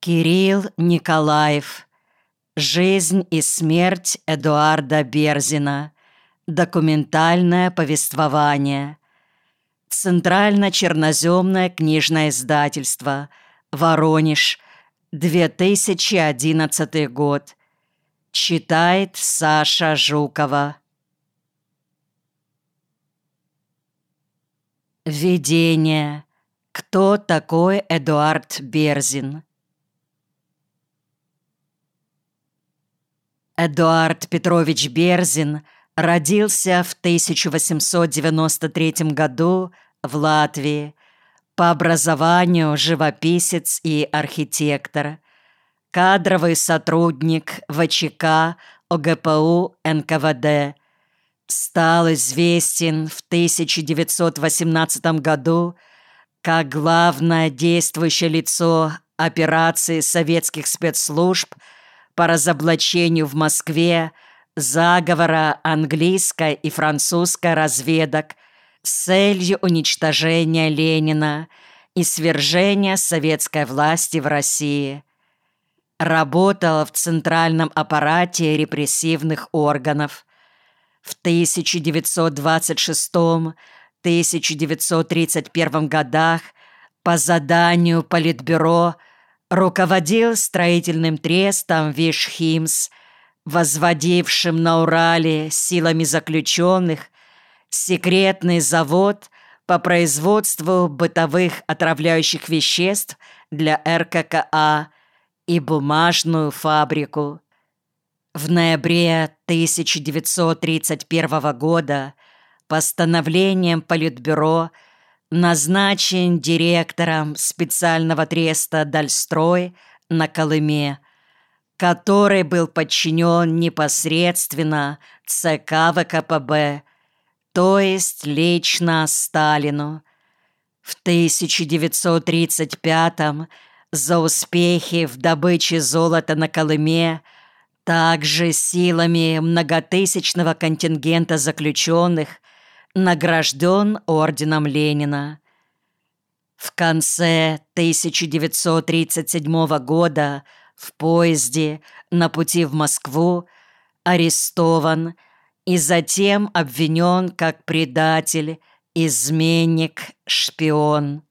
Кирилл Николаев. Жизнь и смерть Эдуарда Берзина. Документальное повествование. Центрально-черноземное книжное издательство. Воронеж. 2011 год. Читает Саша Жукова. Введение. Кто такой Эдуард Берзин? Эдуард Петрович Берзин родился в 1893 году в Латвии. По образованию живописец и архитектор. Кадровый сотрудник ВЧК ОГПУ НКВД. Стал известен в 1918 году как главное действующее лицо операции советских спецслужб – по разоблачению в Москве заговора английской и французской разведок с целью уничтожения Ленина и свержения советской власти в России. Работал в центральном аппарате репрессивных органов. В 1926-1931 годах по заданию Политбюро – руководил строительным трестом Вишхимс, возводившим на Урале силами заключенных секретный завод по производству бытовых отравляющих веществ для РККА и бумажную фабрику. В ноябре 1931 года постановлением Политбюро – назначен директором специального треста «Дальстрой» на Колыме, который был подчинен непосредственно ЦК ВКПБ, то есть лично Сталину. В 1935 за успехи в добыче золота на Колыме также силами многотысячного контингента заключенных – награжден орденом Ленина. В конце 1937 года в поезде на пути в Москву арестован и затем обвинен как предатель, изменник, шпион.